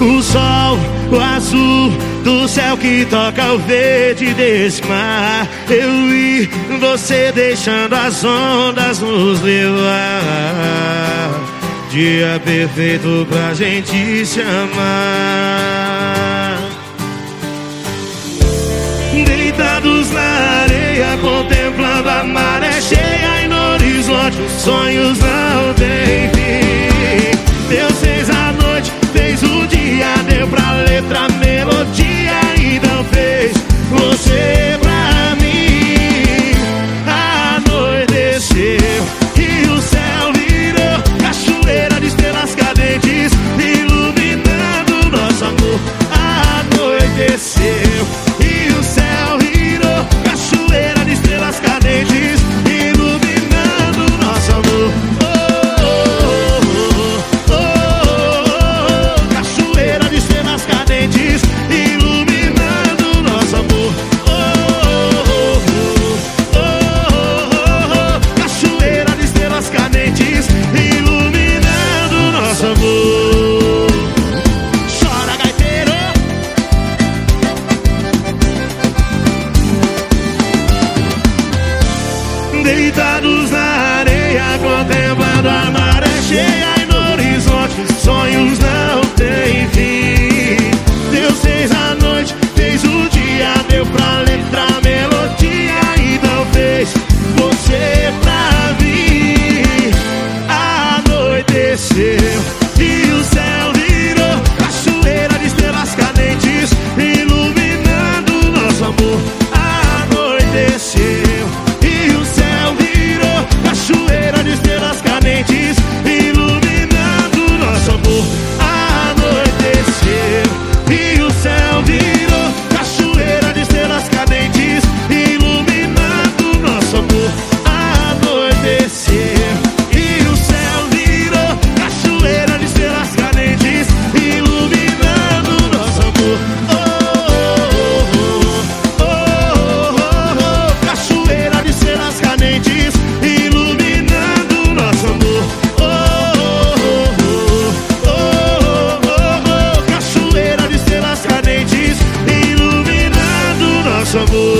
O sol, o azul do céu que toca o verde desse mar. Eu vi você deixando as ondas nos levar. Dia perfeito pra gente se amar. Deitados na areia, contemplando a maré cheia e no horizonte, sonhos não têm fim. Deitados na areia, contemplando a maré cheia e no horizonte, sonhos não têm fim. Deus fez a noite, fez o dia, deu pra letra, melodia e não fez você pra vir. Anoiteceu e o céu virou cachoeira de estrelas cadentes, iluminando nosso amor. Anoiteceu. nosso amor.